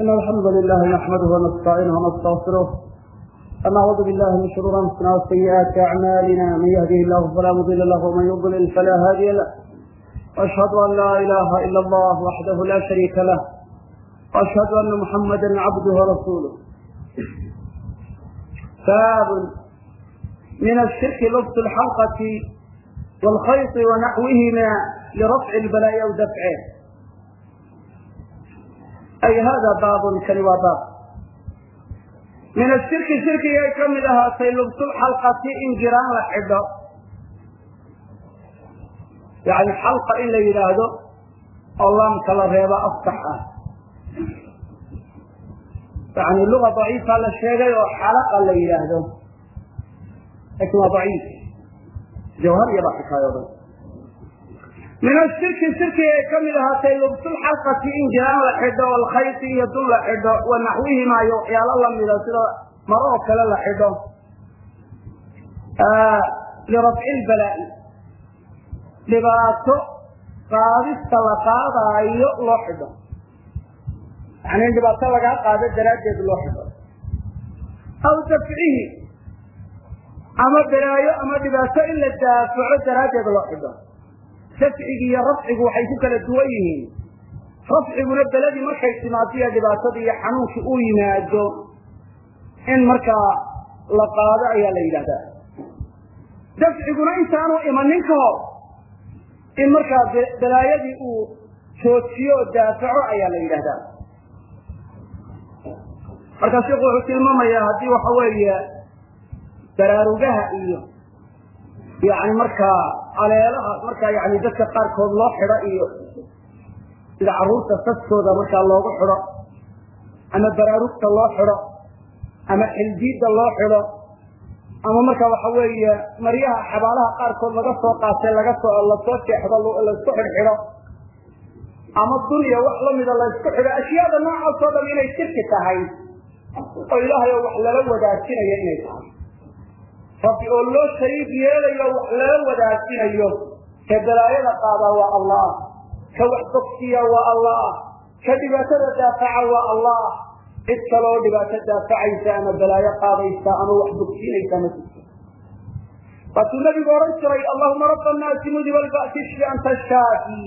إن الحمد لله نحمده ونستعينه ونستغفره ونعوذ بالله من شرور أنفسنا وسيئات أعمالنا من يهده الله فلا مضل له ومن يضلل فلا هادي له وأشهد أن لا إله إلا الله وحده لا شريك له وأشهد أن محمدا عبده ورسوله باب من الشرك لبس الحلقة والخيط ونحوهما لرفع البلايا ودفعه البلاء أو دفعه أي هذا باب كان باب من الشرك شرك يكمل هاتي لبس الحلقة إن جيران لحظة يعني حلقة إلا يلاده الله مكلا ريبا أفتحها يعني اللغة ضعيفة للشيء وحلقة min ashirki shirkiga ay ka mid ahaatay lubsu lxalqati in jiraan la xidho alkhayti iyo dun la xidho wa naxwihimaa iyo waxyaalo lamida sida maro oo kale la xidho. Ah, Lirafci lbalaa'i dhibaato qaadista la qaadaayo loo xidho. Yani in dhibaato lagaa qaado daraaddeed loo xidho. Aw dafcihi. Ama balaayo ama dhibaato in la daafaco daraaddeed loo xidho dafcigi iyo rafcigu waxay ku kala duwan yihiin. Rafciguna beladii markay timaadiyo dhibaatadii iyo xanuunkii uu yimaado in markaa la qaado ayaa la yidhahdaa. Dafciguna intaanu imanin ka hor in markaa balaayadii uu joojiyo oo daafaco ayaa la yidhahdaa. Marka sheikhu wuxuu tilmaamayaa haddii waxa weeye baraarugaha iyo yani markaa aleelaha markaa yani dadka qaarkood loo xidho iyo sida carruurta saskooda markaa loogu xidho ama baraarugta loo xidho ama xildiidda loo xidho ama marka waxa weeye maryaha xabaalaha qaarkood laga soo qaatay laga soo la soo jeexdo la isku xidhxidho ama dunya wax lamida laysku xidho ashyaada noocaas oo dhan inay shirki tahay oo ilaahay oo wax lala wadaajinayo inay tahay oo loo shariik yeelayo wax lala wadaajinayo ka balaayada qaadaa waa allah. Ka wax bogsiya waa allah. Ka dhibaatada daafaca waa allah. Cid kaloo dhibaato daafacaysa ama balaayo qaadaysa ama wax bogsiinaysa ma jirto. Waatuu nabigu ohan jiray allahuma raba annaasi mudiba alba'si ishfi anta shaafi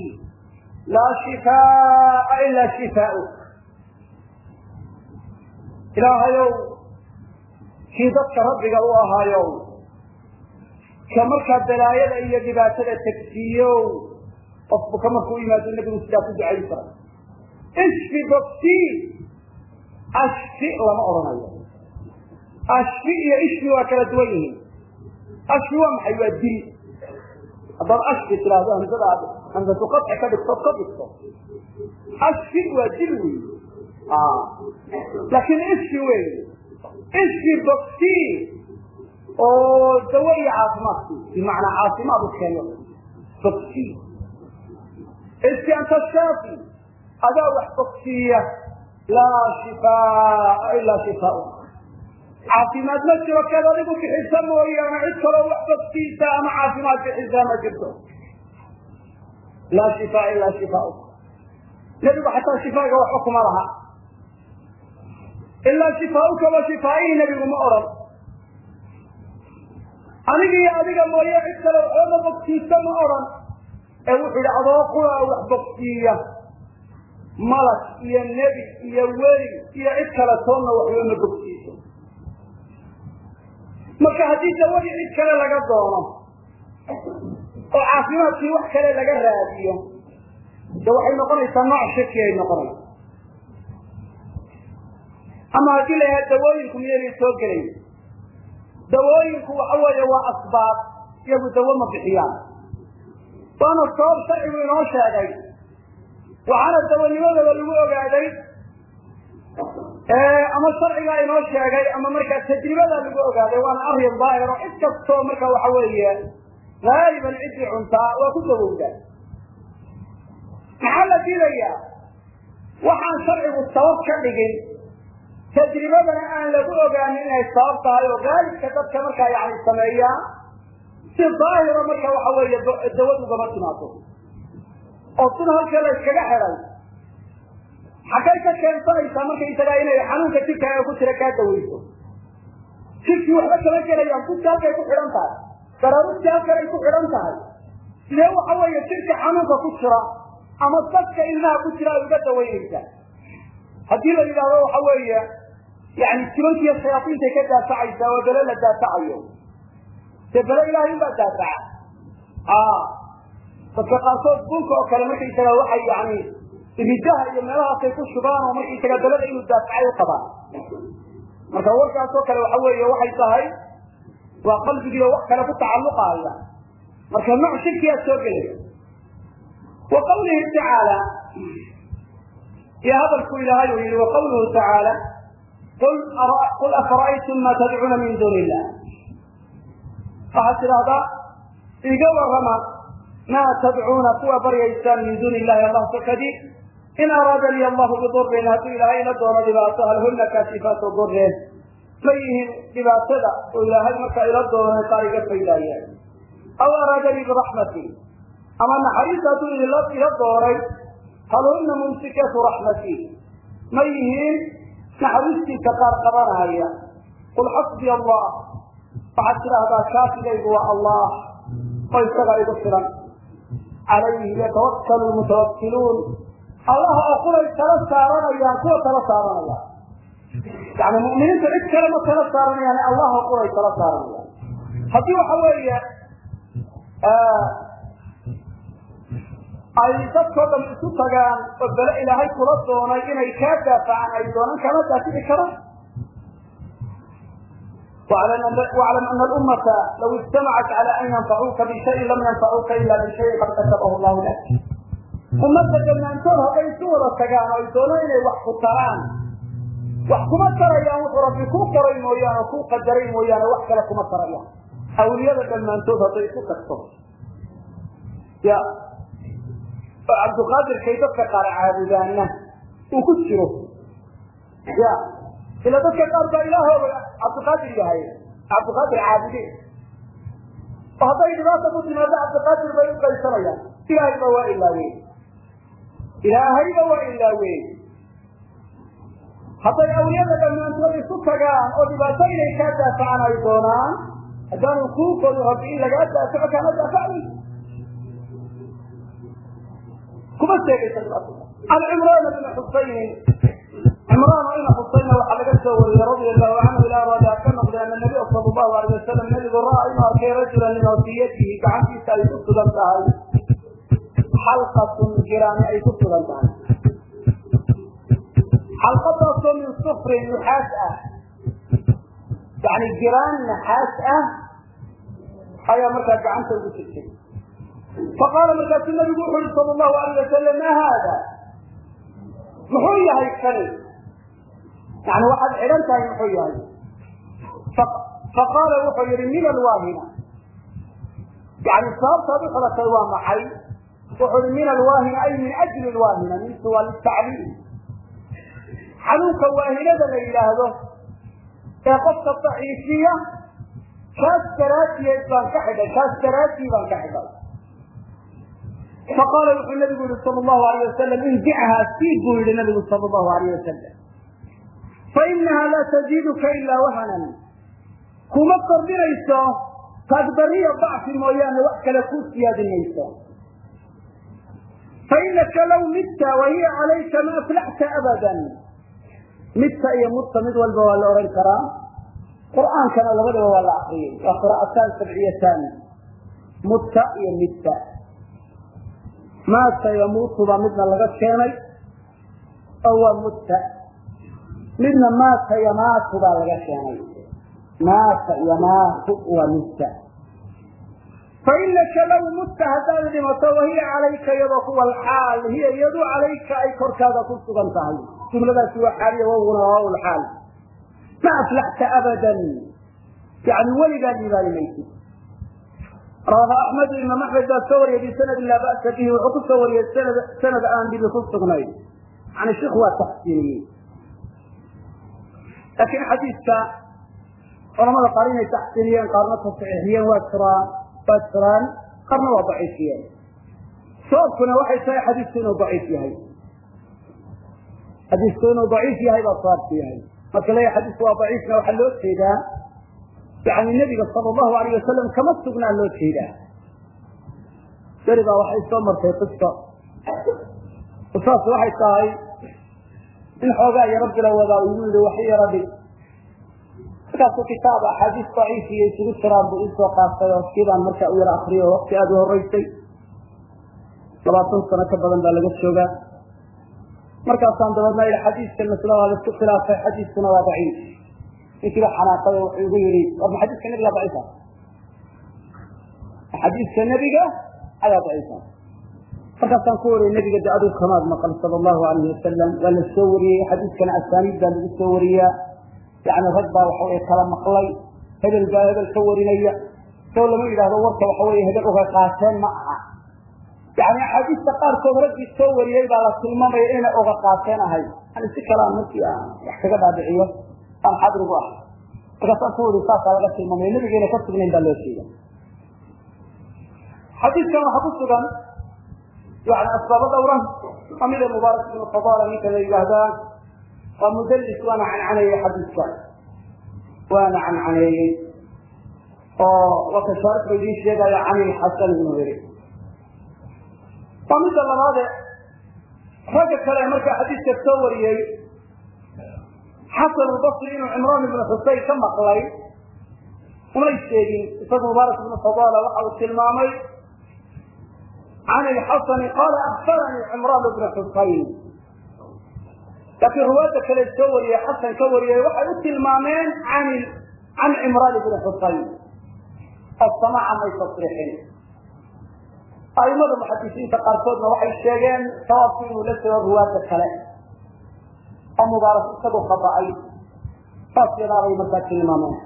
laa shifaa'a ilaa shifaa'uk. Ilaahayow kii dadka rabbiga u ahaayow ka markaa balaayada iyo dhibaatada tegsiiyow qofku ka markuu yimaado nabigu sidaa ku ducayn jiray ishfi bogsii ashfi lama odhanayo. Ashfi iyo ishfi waa kala duwan yihiin. Ashfi waa maxay? Waa dil haddaad ashfi tiraahdo hamsada aad hamsatu ka dhigto ka dhigto. Ashfi waa dil wey laakiin ishfi wey ishfi bogsi oo dawo iyo caafimaadki bimacnaa caafimaad u keeno. Bogsi ishfi anta shaafi. Adaa wax bogsiiya laa shifaa'a ilaa shifaa'uk caafimaad ma jiro keed adigu bixisa mooyaane. Cid kaloo wax bogsiisa ama caafimaad bixisaa ma jirto. Laa shifaa'a ilaa shifaa'uk nebigu xataa shifaaga waxba kuma laha ilaa shifaa'uka wa shifaa'ihii nebigu ma odhan aniga iyo adiga mooye cid kale waxbama bogsiisa ma odhan ee wuxuu yidhi adoo qura wax bogsiiya malag iyo nebi iyo weli iyo cid kale toonna waxba ma bogsiiso marka haddii dawadii cid kale laga doono oo caafimaadkii wax kale laga raadiyo de waxay noqonaysaa nooc shirki ay noqonaysa ama haddii la dawooyinku miyaynay soo gelayn dawooyinku waxa weeye waa asbaab iyagu dawo ma bixiyaan. Waana sabab sharcigu inoo sheegay. Waxaana dawanimadaba lagu ogaaday ama sharcigaa inoo sheegay ama markaa tajribada lagu ogaaday waana arrin daahir oo cid kastoo marka waxa weeye haaliban ciddii cuntaa waa ku dawowdaa maxaa la diidayaa waxaan sharcigu sabab ka dhigin tajribadana aan lagu ogaanin inay sabab tahay oo haalibka dadka markaa yani sameeyaa si daahira marka waxa weeye dawad ugama timaado oo sida halkee la yskaga xidhay xaggay ka keensanaysaa markaysagaa inay xanuunka jirkaaga ku jira kaa daweyso jirkii waxba kama gelayaan kudka halkay ku xidhan tahay baraarugtii halkanay ku xidhan tahay. Sidee waxa weeye jirka xanuunka ku jira ama dadka ilmaha ku jira ay uga dawaynaysaa haddii la yidhaahdo waxa weeye yani jibankiiyo shayaaiintay ka daafacaysaa waa bele la daafacayo dee bele ilahay unbaa daafaca dadka qaarkood bunka oo kale markaysaga waxay yani ridaha iyo meelahaasay ku shubaan oo markaysaga beleda inuu daafacay qabaan. Marka warkaas kale waxa weeye waxay tahay waa qalbigiiyo wax kale ku tacalluqaaya. Marka nooc shirkiyaa soo gelaya wa qawlihi tacaala iyo hadalku ilaahay uu yihi wa qawluhu tacaala qul afara'aytum ma tadcuuna min duuni illah waxaad tidhaahdaa iga warrama ma tadcuuna kuwa baryaysaan min duuni illahi allah sakadii in araadanii allahu bidurin hadduu ilaahay ila doono dhibaato hal huna kaasifaatu dureen ma yihiin dhibaatada oo ilaahay markaa ila doonana qaar iga faydaaya aw araadanii biraxmati ama naxariis hadduu ila doonay hal huna mumsikatu raxmati ma yihiin naxariistiisa qaar qabanaya qul xasbiya allah waxaad tidhaahdaa kaafigaygu waa allah oo isaga igu filan. Calayhi yatawakkalu lmutawakkiluun allah oo kulay tala saaranayaan kuwa tala saaranaya yani mu'miniinta cid kale ma tala saaranayaan allah oo kulay tala saaranayaan. Haddii waxa weeye ay dadkao dhan isu tagaan oo bele ilaahay kula doonay inay kaa daafacaan ay doonan kama daafidi karaan waclam ana alummata law ijtamacat cala an yanfacuuka bishayin lam yanfacuuka ila bishayin qad katabahu llahu lak. Ummadda dhammaantood hadday isu wada tagaan oo ay doonaan inay wax ku taraan wax kuma tarayaan wuxuu rabbi kuu qoray mooyaane oo kuu qadaray mooyaane wax kale kuma tarayaan. Awliyada dhammaantood hadday isu tagto. Ya oo cabdiqaadirkay dadka qaar caabudaana uu ku jiro. Ya ila dadka qaar baa ilaahooda cabdiqaadir yahay cabdiqaadir caabude oo hadday dhibaata ku timaado cabdiqaadir bay u qaysanayaan. Ilahayba waa ilaawe ilaahayba waa ilaawe hadday awliyada dhammaantood isu tagaan oo dhibaato inay kaa daafacaan ay doonaan haddaanu kuu korin rabbi in lagaa daafaco kaama daafacday kuma sheegaysa cimraan bni xusaynin cimraan oo ina xusayna waxaa laga soo wariyey radia allahu canhu ilaa raadaa ka noqday ana nabiya sala allahu alayh wasalam nabigu ra'aa inuu arkay rajulan min wasiyatihi gacantiisa ay ku sugan tahay. Xalqatun jiraani ay ku sugan tahay. Xalqadaasoo min sufrin nuxaas ah. Yani jiraan naxaas ah. Ayaa markaa gacanta ugu jirtay faqaala markaasu nabigu wuxu uhi sala allahu alayh wasalam ma haada muxuu yahay kani yani waxaad xidhan tahay muxuu yahay faqaala wuxuu yihi min alwaahina yani sababtaad u xidhatay waa maxay wuxuu yihi min alwaahina ay min ajli lwaahina mintu waa litacliim xanuunka waahinada la yidhaahdo ee qofka daciifiya kaas daraadiyeed baan ka xidhay kaas daraadii baan ka xidhay faqaala wuxuu nabigu yihi sal llahu alayh wasalam injichaa sii buu yihi nabigu sal llahu alayh wasalam fainaha laa taziiduka ilaa wahanan kuma kordhinayso taagdariya dacfi mooyaane wax kale ku siyaadin mayso fainaka law midta wahiya calayka ma aflaxta abadan midta iyo mudta mid walba waa la ohan karaa qur'aankana labadaba waa la akriyay waa qira'ataan sabciyatan mutta iyo midta maata yamuutu baa midna laga keenay oo waa mutta midna maata yamaatu baa laga keenay. Maata yamaatu waa mutta fainaka law mutta haddaad dhimato wahiya calayka iyadoo kuwa alxaal hiya iyadu calayka ay korkaada ku sugan tahay. Jumladaasi waa xaaliya wawguna waa lxaal ma aflaxta abadan. Yani weligaa maysid rawaha axmed imaam axmed baa soo wariyay bisanadin laa ba'sa bihi wuxuu ku soo wariyey sanad aan dhibi ku sugnayn. Yani sheikhu waa taxsiiniyey laakiin xadiidka culamada qaar inay taxsiiniyeen qaarna tasxiixiyeen waa jiraan waa jiraan qaarna waa daciifiyeen. Sababkuna waxay tahay xadiidku inuu daciif yahay. Xadiisku inuu daciif yahay baa saabku yahay. Marka leeyahay xadiisku waa daciifna waxaa loo jeedaa yani nebiga sala allahu alayh wasalam kama sugnaa loo jeedaa. Beri baa waxay soo martay qiso qisaas waxay tahay in xoogaa yaro bilowadaa uu igu yihi waxi yaro dhig markaasuu kitaab axaadiis daciifiyo isugu jiraan buu isoo qaatay oo kiibaan markaa u yaro akriyo o wakti aada u horeysay labaatan sano ka badan baa laga joogaa. Markaasaan dabeedna yidhi xadiiskan masla waa khilaafay xadiiskuna waa daciif ninkiiba xanaaqay oo wuxuu igu yihi warma xadiiska nebiga daciifa? Xadiiska nebiga ayaa daciifa. Markaasaan ku wariy nebiga de kamaad maqal sala allahu alayhi wasalam waa la soo wariyey xadiiskana asaaniid baa lagu soo wariyaa. Yani rag baa waxa wey kala maqlay hebel baa hebel ka warinaya. Soo lama yidhahdo warka waxa wey hebel uga qaateen ma aha. Yani axaadiista qaarkood raggii soo wariyey baa la tilmaamaya inay oga qaateen ahay yani si kalaan markii aan wax kaga dhaadhiciyo aan xadrigu ah wari saasaa laga tilmaamaya nebigeena ka sugnayn baa loo jeeda xadiiskan waxaa ku sugan yani asbaabo dhowran kamida mubaarak ibnu fadala ninka la yidhaahdaa waa mudlis waana cancaneeyey xadiiska waana cancaneeyey oo waa ka shaarixba idiin sheegaya can ilxasan inuu yiri waa midda labaade ragga kale markaa xadiiska soo wariyey xasan albasri inuu cimraan ibnu xuseyn ka maqlay. Umay sheegin isagu mubaarak ibnu fadala waxa uu tilmaamay can ilxasani qaala akbaranii cimraan ibnu xuseyn laakiin ruwaadda kale soo wariyey xasan ka wariyey waxay u tilmaameen an can cimraan ibni xusayn oo may tasriixin aimada muxadisiinta qaarkoodna waxay sheegeen sawaabku inuu la soo ruwaadda kale oo mubaarak isagu khaba'ay. Saas yadaabay markaa tilmaameen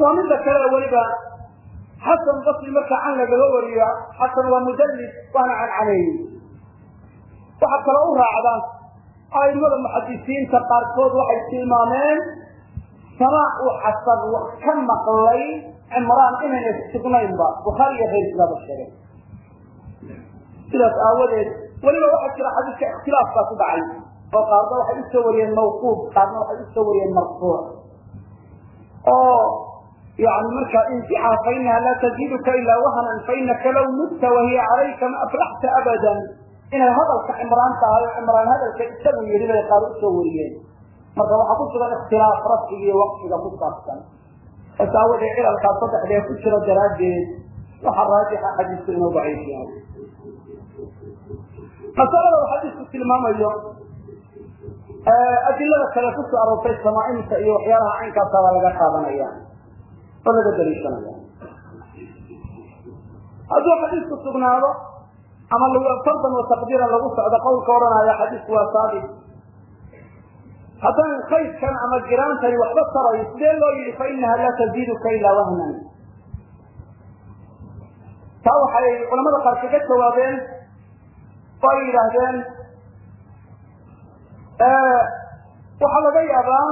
waa midda kale weliba xasan basri marka can lagaga wariyo xasan waa mudallis waana cancaneeyey waxaa kale u raacda aimada muxadisiinta qaarkood waxay tilmaameen samaac uu xasan ka maqlay cimraan inayna sugnaynba. Bukhaari iyo keyrkiibaaba sheegay. Sidaas aawadeed weliba waxaa jira xadiiska ikhtilaaf baa ku dhacay oo qaarna waxay u soo wariyeen mawquuf qaarna waxay u soo wariyeen marfuuc. Oo yani markaa infica fainaha laa taziiduka ilaa wahanan fainaka law mutta wahiya calayka ma aflaxta abadan. Inay hadalka cimraan tahay oo cimraan hadalka isagu yidhi bay qaar u soo wariyeen. Marka waxaa ku sugan ikhtilaaf rafciga iyo waqfiga ku saabsan. Bas aawadee cilalkaa saddexdee ku jira daraaddeed waxaa raajixa xadiisku inuu daciif yahay. Masalada xadiisku tilmaamayo adilada kale ku soo aroortay samaaimta iyo waxyaalaha caynkaasa baa laga qaadanaya. Oo laga daliishanaya hadduu xadiisku sugnaado ama fardan wa taqdiiran lagu socdo qowlka odhanaya xadiisku waa saabit haddaan kaydkan ama giraantani waxba tarayo sidee loo yihi fainaha laa taziiduka ilaa wahnan. Taa waxay culamada qaar kaga jawaabeen oo ay yidhaahdeen waxaa laga yaabaa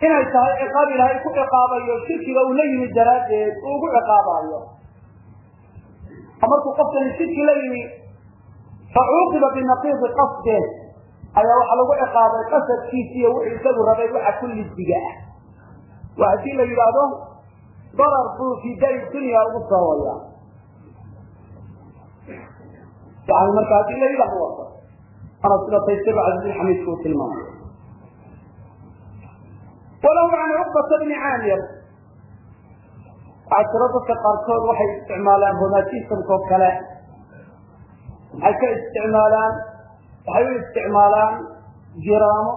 inay tahay ciqaab ilaahay ku ciqaabayo shirkiga uu la yimid daraaddeed uu ugu ciqaabayo oo markuu qofkani shirki la yimi facuuqiba binaqiidi qasde ayaa waxaa lagu ciqaabay qasadkiisi iyo wuxuu isagu rabay waxa ku ah. Waa haddii la yidhaahdo darar buu fi dari dunya ugu sababaya yani marka haddii la yidhahdo ana sida taysir cabdilxamiid kuu tilmaamay walahu can cuqbata bni caamir waxaa jiro dadka qaarkood waxay isticmaalaan romatismkoo kale waxay ka isticmaalaan waxay u isticmaalaan jiraamo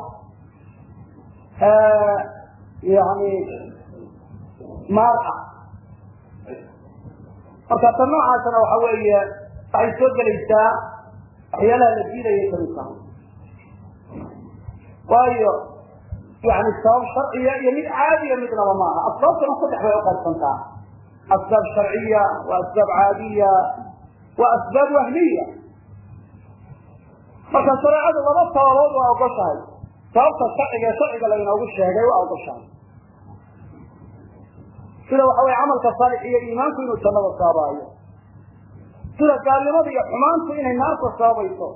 yani maar ah marka ta noocaasna waxa weeye waxay soo gelaysaa waxyaalaha la diidaya ka mid tahay. Waayo yani sabab sharciya iyo mid caadiya midnaba maaha. Asbaabtana saddex bay uqaybsantaa asbaab sharciya wa asbaab caadiya wa asbaab wahmiya. Marka shareecadu laba sababood waa ogoshahay. Sababta sharciga ee sharciga laynoogu sheegay waa ogoshahay. Sida waxa weye camalka saalix iyo iimaanku inuu jannada saabaayo sida gaalnimada iyo xumaantu inay naarta sababayso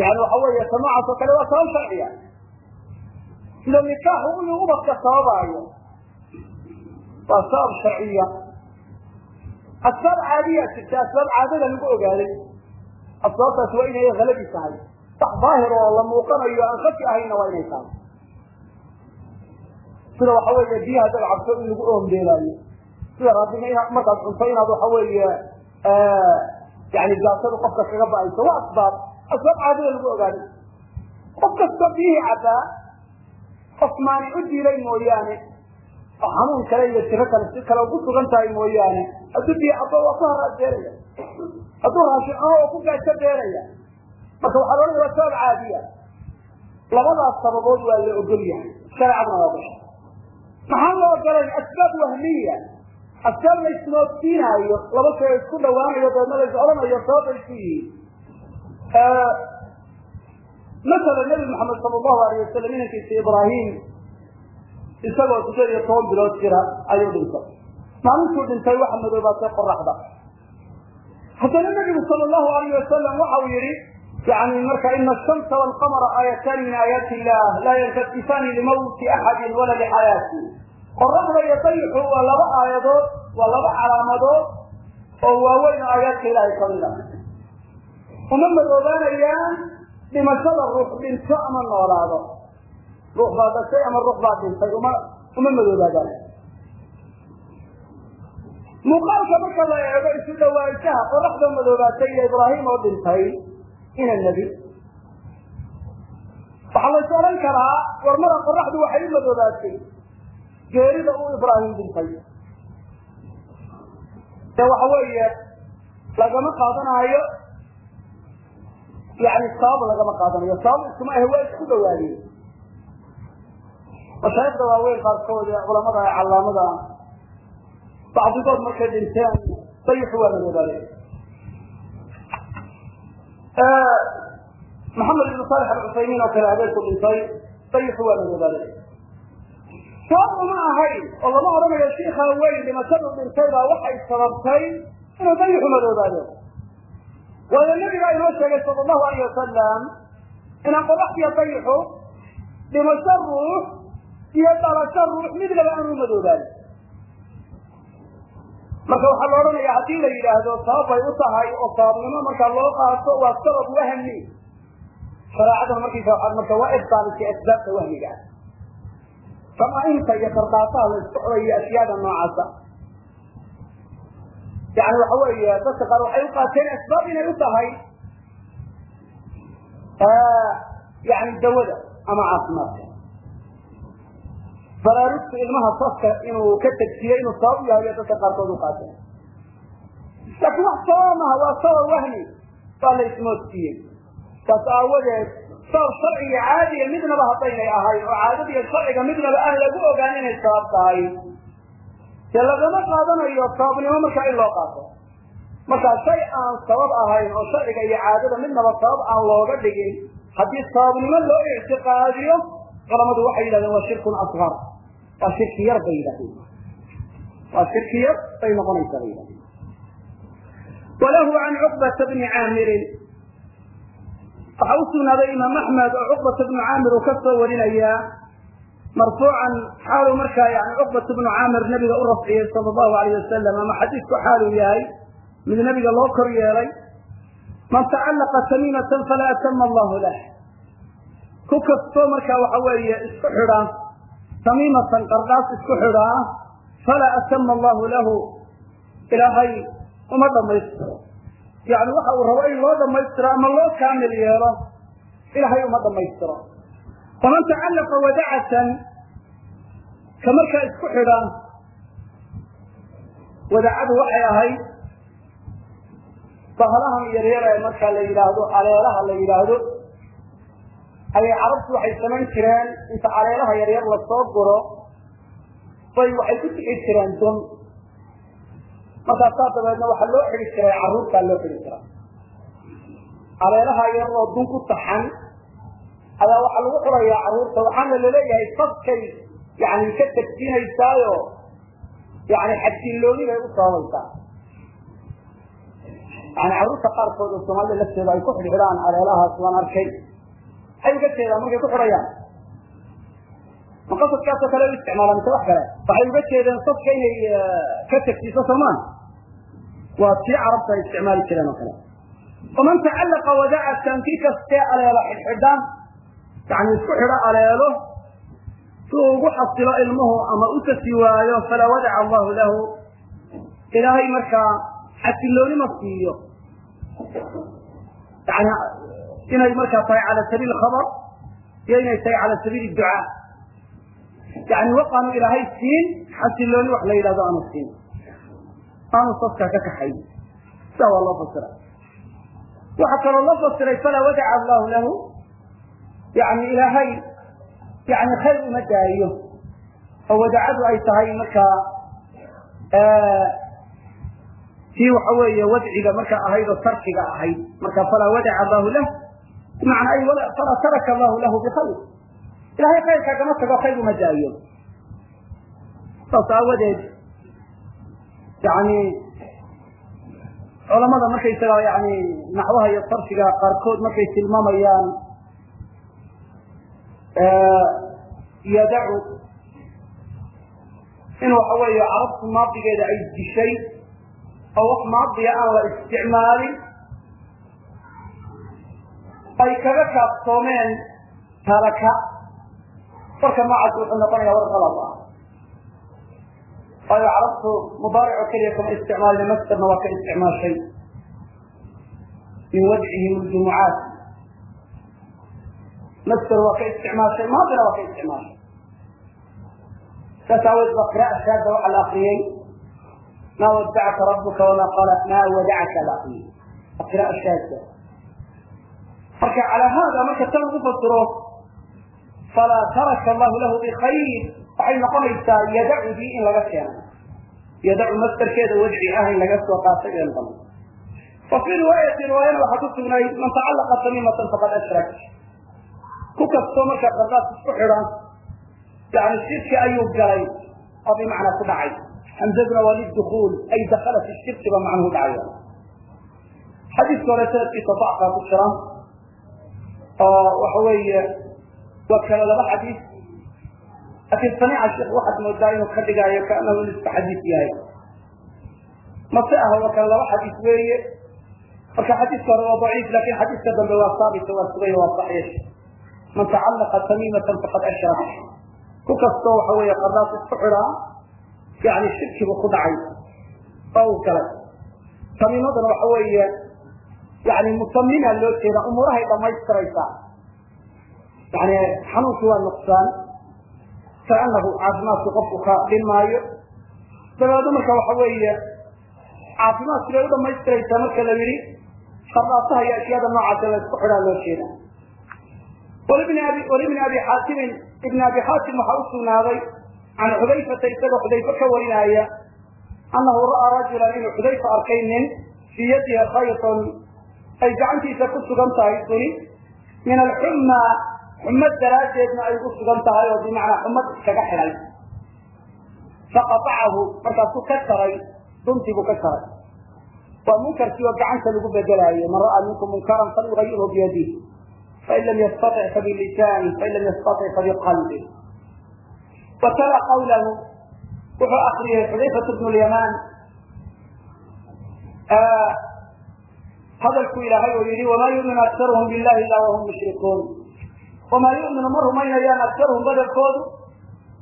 yani waxa weeye ta noocaas oo kale waa sabab sharciya. Sida nikaaxu inuu ubadka sababaayo waa sabab sharciya. Asbaab caadiya jirta asbaab caadada lagu ogaaday. Asbaabtaas waa inay halabi tahay. Wax daahir oo la muuqanayo aan khafi ahayna waa inay tahay. Sida waxa weeye biyaha haddaad cabto in lagu oombeelaayo sida raadina inaad markaad cunto inaad waxa weeye yani gaasadu qofka kaga ba'ayso waa asbaab. Asbaab caadada lagu ogaaday qof kastoo biyihii cabbaa qof maanic u diilay mooyaane oo xanuun kale iyo tiro kale si kale ugu sugan tahay mooyaane hadduu biyo cabbo waa ku haraad beeraya. Hadduu raashin cuno oo ku gaajo beeraya. Marka waxaa loodhan waa sabab caadiya labadaas sababood waa la ogol yahay. Shareecaduna waa gasha maxaan la ogolayn? Asbaab wahmiya asbaab la ismoodsiinaayo laba shay isku dhawaanayo deedna la is odhanayo sababay isku yihiin masala nabi maxamed sala allahu alayh wasalam inankiisa ibraahim isagoo sideed iyo toban bilood jira ayuu dhintay. Maalintuu dhintay waxa madoobaatay qoraxda haddana nabigu sala allahu alayh wasalam waxa uu yihi yani marka ina ashamsa walqamara aayataani min aayaati illah laa yanfatifaani limawti axadin wala lixayaati qoraxda iyo dayixu waa laba aayadood waa laba calaamadood oo waaweyn oo aayaadka ilaahay ka mid a uma madoobaanayaan dhimashada ruux dhinto ama noolaado. Ruux baa dhashay ama ruux baa dhintay? Uma uma madoobaadaan. Muuqaalka marka la eego isu dhawaanshaha qoraxda madoobaatay iyo ibraahim oo dhintay ina nebi. Waxaa lays odhan karaa war mara qoraxdu waxay u madoobaatay geerida uu ibraahim dhintay. Ee waxa weeye lagama qaadanayo yani sabab lagama qaadanayo. Sabab iskuma ahe waa isku dhawaadeen mashaaikhda waaweyn qaarkood ee culamada ee calaamada bacdigood markay dhinteen dayixu waa madoobaadeen maxamed ibn salix alcusaymiin oo kale habeenku dhintay dayixu waa madoobaadeen sabab uma ahayn oo lama odhanayo shiika weyn dhimashadu dhintay baa waxay sababtay inuu dayixu madoobaado waayo nabiga inoo sheegay sala allahu alayh wasalam inaan qoraxdiyo dayixu dhimasho ruux iyo dhalasho ruux midnaba aanu madoobaan marka waxaa la odhanaya haddii la yidhaahdo sabab bay u tahay oo sababnimo markaa loo qaato waa sabab wahmi. Shareecadana markiisa marka waa ibtaalisay asbaabta wahmiga samaainta iyo qardaataha la isocdayo ashyaada noocaasa. Yani waxa weeye dadka qaar waxay u qaateen asbaab inay u tahay yani dawada ama caafimaadka. Baraarugta ilmaha saska inuu ka tegsiyo inuu sabab u yahay bay dadka qaarkood u qaateen. Wax sababa maha waa sabab wahmi baa la ismoodsiiyey. Saas aawadeed sabab sharciga caadiga midnaba haddaynay ahayn oo caadada iyo sharciga midnaba aan lagu ogaan inay sabab tahay. Dee lagama qaadanayo sababnimo markaa in loo qaato. Markaa shay aan sabab ahayn oo sharciga iyo caadada midnaba sabab aan looga dhigin haddii sababnimo loo ictiqaadiyo culamadu waxay yidhahdeen waa shirkun asgar waa shirki yar bay yidhahdeen. Waa shirki yar bay noqonaysaa bay yidhahdeen. Walahu can cuqbata bni caamirin waxaa u sugnaaday imaam axmed oo cuqbata bnu caamir uu ka soo warinayaa marfuucan xaaluu markaa yani cuqbata bnu caamir nabiga u rafciyey sala allahu alayh wasalam ama xadiidku xaaluu yahay mid nabiga loo kor yeelay. Man tacallaqa tamiimatan falaa atama allahu lah ku kastoo markaa waxa weeye isku xidha. Tamiimatan qardhaas isku xidhaa falaa atama allahu lahu. Ilaahay uma dhamaystiro yani waxa uu rabo in loo dhamaystiro ama loo kaamil yeelo ilahay uma dhamaystiro faman tacallaqa wadacatan ka markaa isku xidha wadacadu waxay ahayd bahalahan yaryar ee markaa la yidhaahdo aleelaha la yidhaahdo ayay carabtu waxay samayn jireen inta aleelaha yaryar la soo guro bay waxay ku tixi jireen dun markaasaa dabeedna waxaa loo xidi jiray carruurtaa loo xidi jiray aleelaha yar oo dun ku taxan ayaa waxaa lagu xurayaa carruurta waxaana la leeyahay sabkay yani ka tegsiinaysaayo yani xadsillooni bay u sababaysaa yani carruurta qaarkood oo soomaalida lafteeda ay ku xidhxidhaan aleelahaas waan arkay. Maxay uga jeedaan markay ku xidhayaan. Ma qasadkaasoo kale u isticmaalaan mise wax kale. Waxay uga jeedeen safka inay ka tagsiiso soomaan waa tii carabta ay isticmaali jireen oo kale. Waman tacallaqa wadacatan kii kastee aleelo xidhxidhaan yani isku xidho aleelo si uu ugu xasilo ilmuhu ama u waayo falaa wadaca allahu lahu. Ilaahay markaa xasilooni ma siiyo. Yani inay markaa tahay cala sabiil khabar iyo inay tahay cala sabiil ducaa. Yani waqaanu ilaahay siin xasilooni wax la yidhahdo aanu siin aanu safkaa ka kaxayn sidaa waa loo fasira waxaa kaloo loo fasiray falaa wadaca allahu lahu. Yani ilaahay yani khayr uma daayo. Oo wadacadu ay tahay markaa tii waxa weeye wadciga markaa ahayd oo tarkiga ahayd. Marka falaa wadaca allahu lah bimacnaa ay falaa taraka allahu lahu bikayr ilahay khayrkaa kama tago khayr uma daayo. Saas aawadeed yani culamada markaysaga yani naxwaha iyo sarfiga qaarkood markay tilmaamayaan yadacu in waxa weeye carabtu maadigeeda ay dishay oo wax maadiga aan la isticmaalin ay kaga kaabsoomeen talaka. Warka noocaas wuxuu noqonaya war qalab ah waayo carabtu mudaarico keliya kama isticmaalin mastarna waa ka isticmaashay. Min wadcihim ljumucaat mastar waa ka isticmaashay maadina waa ka isticmaashay. Saas aaweed baa qira'a shaada waxaa la akriyey maa wadacaka rabuka wamaa qala maa wadacaka la akriyey qira'a shaada marka calaa haada marka tan lagu fasiro falaa taraka allahu lahu bikayr waxay noqonaysaa yadacudii in laga keeno. Yadacu mastarkeeda wadci ah in laga soo qaatay bay noqonaysa wa riwaayati riwaayana waxaa ku sugnay man tacallaqa tamiimatan faqad ashrak. Ku kastoo markaa qardaas isku xidhan yani shirki ayuu galay oo bimacnaa ku dhacay. Hamzaduna waa lidukuul ay dakala fi shirki ba macnuhu dhacaya xadiiska hore sanadkiisa dacfaa ku jira oo waxa weeye waa kala laba xadiis laakiin samiica sheekh waxaad moodaa inuu ka dhigaayo kaanahu in isku xadiis yahay. Mase aha waa kala laba xadiis weeye. Marka xadiiska hore waa daciif laakiin xadiiska dambe waa saabita waa sugay waa saxiix. Man tacallaqa tamiimatan faqad ashrak ku kastoo waxa weeye qardaas isku xidhaa yani shirkibu ku dhacay. Oo uu galay. Tamiimaduna waxa weeye yani musamina loo jeeda umuurahay dhamaystiraysaa yani xanuunkii waa nuqsaan kaanahu caafimaadku qofku ka dhimaayo dabeedna marka waxa weeye caafimaadki bay u dhamaystiraysaa marka la yidhi qardaasaha iyo ashyaada noocaasa la xidhaa loo jeeda walibni abi xaatimin ibn abi xaatim waxaa u can xudayfata isagoo xudayfe ka warinaya annahu ra'aa rajulan inuu xudayfa arkay nin fii yadihi khaytun ay gacantiisa ku sugan tahay suni min alxumma xumad daraaddeedna ay ugu sugan tahay oo bimacnaa xumad iskaga xidhay faqatacahu markaasuu ka jaray duntii buu ka jaray waa munkarkii oo gacanta lagu bedelaayo man ra'aa minkum munkaran falyugayirhu biyadihi. Fain lam yastatic fabilisaani fain lam yastatic fabiqalbi wa tala qawlahu wuxuu akriyay xudayfat bnu lyamaan hadalku ilaahay oo yihi wamaa yuminu aktaruhum billahi ila wahum mushrikuun wamaa yuminu ma rumaynayaan aktaruhum badalkoodu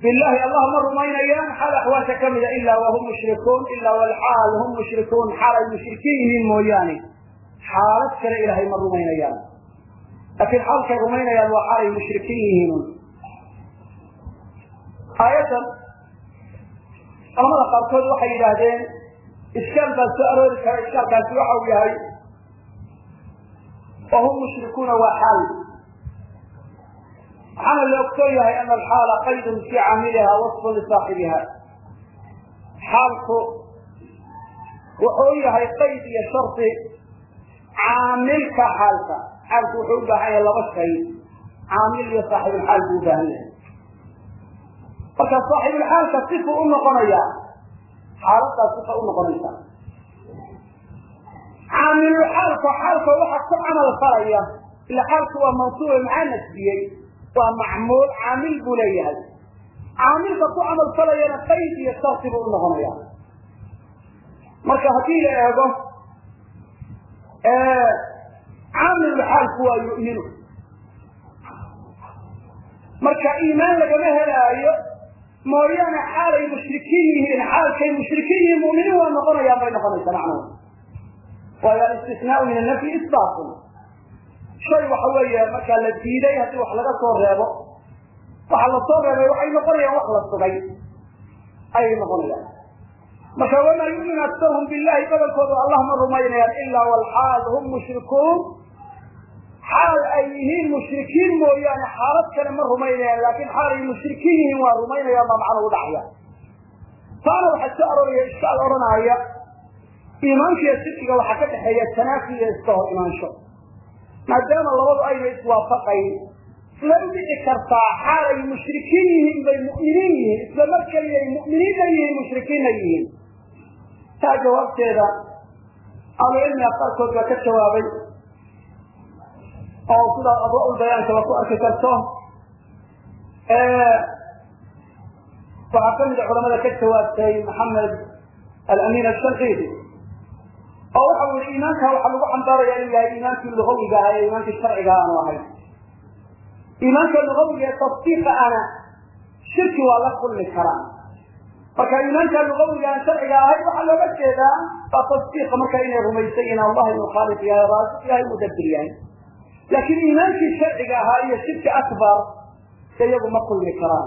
billahi allah ma rumaynayaan xaal axwaasha kamida ilaa wahum mushrikuun ilaa walxaal hum mushrikuun xaal ay mushrikiin yihiin mooyaane xaalad kale ilaahay ma rumaynayaan laakiin xaalkay rumaynayaan waa xaal ay mushrikiin yihiin aayaddan culamada qaarkood waxay yidhaahdeen ishkaal baa soo aroori kara ishkaalkaasi waxa uu yahay wahum mushrikuuna waa xaal waxaana la ogsoon yahay ana alxaala qaydun fii caamiliha wasfun lisaaxibiha xaalku wuxuu yahay qayd iyo shardi caamilka xaalka. Xaalku wuxuu u baahan yahay laba shay. Caamil iyo saaxibulxaal buu u baahan yahay. Marka saaxibulxaalka sifu u noqonaya xaaladaa sifa u noqonaysa. Caamilulxaalka xaalka waxa ku camal falaya ila xaalku waa mansuube maxaa nasbiyey waa macmuul caamil buu leeyahay. Caamilka ku camal falayana qayd iyo sarsi buu unoqonaya marka haddii la eego caamilulxaalku waa yu'minu. Marka iimaan lagama helaayo mooyaane xaalay mushrikiin yihiin xaalkay mushrikiin yihiin mu'miniin waa noqonayaan bay noqonaysa macnuhu waayo alistisnaau min annafyi isbaatun shay waxa weeye markaa la diiday haddii wax laga soo reebo waxa la soo reebay waxay noqonayaan wax la sugay. Ayay noqonayaan. Marka wamaa yu'minu aktaruhum billahi badankoodu allah ma rumaynayaan ilaa walxaal hum mushrikuun xaal ay yihiin mushrikiin mooyaane xaalad kale ma rumaynayaan laakiin xaal ay mushrikiin yihiin waa rumaynayaan baa macna u dhacaya. Taana waxaa soo arooraya ishkaal odhanaya iimaanka iyo shirkiga waxaa ka dhexeeya tanaafi iyo iska hor imaansho maadaama labadu ayna iswaafaqayn isla u dhici kartaa xaal ay mushrikiin yihiin bay mu'miniin yihiin isla markaliya ay mu'miniinna yihiin mushrikiinna yihiin. Taa jawaabteeda ahlucilmiga qaarkood baa ka jawaabay oo sidaa adwa-ul bayaankaba ku arki karto waxaa kamida culamada ka jawaabtay maxamed alamin ashanqidi oo waxa ui iimaanka waxaa lagu xambaaraya inuu yahay iimaankii lugawiga aha ee iimaankii sharciga aanu ahayn iimaanka lugawiga ee tasdiiqa ana shirki waa la kulmi karaa marka iimaanka lugawiga aan sharciga ahayn waxaa looga jeedaa waa tasdiiqa marka inay rumaysay in allah inuu khaaliq yahay raasiq yahay mudabir yahay. Laakiin iimaankii sharciga ahaa iyo shirki akbar iyagu ma kulmi karaan.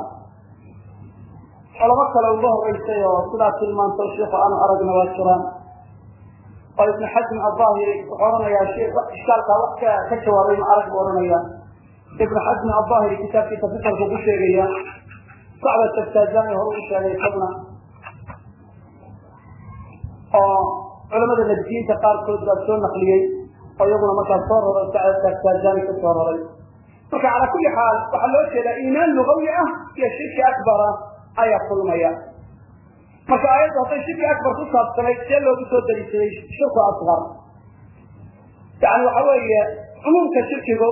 Culamo kale uga horeysay oo sidaa tilmaanto shiiku aanu aragna waa jiraan oo ibn xasm aahiri wuxuu ishkaalkaa wax ka jawaabay ma arag buu odhanaya ibn xasm aahiri kitaabkiisa fisalku ku sheegaya. Sacda taftaazani hore u sheegay isaguna oo culamada nabdiyiinta qaarkood baa soo naqliyey oo iyaguna markaa soo raray sacda taftaazani ka soo raray marka calaa kulli xaal waxaa loo jeedaa iimaan lugawi ah iyo shirki akbara ayaa kulmaya marka aayaddu hadday shirki akbar ku saabsanayd see loogu soo daliishaday shirku asqar yani waxa weeye cumuumka shirkigu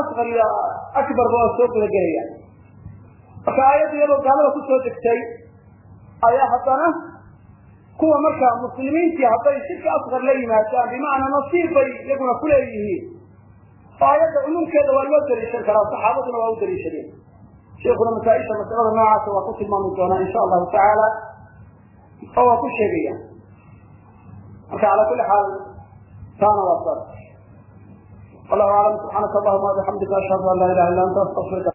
asqar iyo akbarba waa soo guda gelaya marka aayaddu iyadoo gaalada ku soo degtay ayaa haddana kuwa markaa muslimiintii hadday shirki asqar la yimaadaan bimacnaa nasiib bay iyaguna kuleeyihiin oo aayadda cumuumkeeda waa loo daliishan karaa saxaabaduna waa u daliishadeen sheikuna masaaisha masalada noocaasa waa ku tilmaami doonaa insha allahu tacaala oo waa ku sheegaya marka cala kuli xaal taana waa sar wallahu aclam subxaanaka allahuma wabixamdika ashhadu an laa ilaha illa anta astaqfirka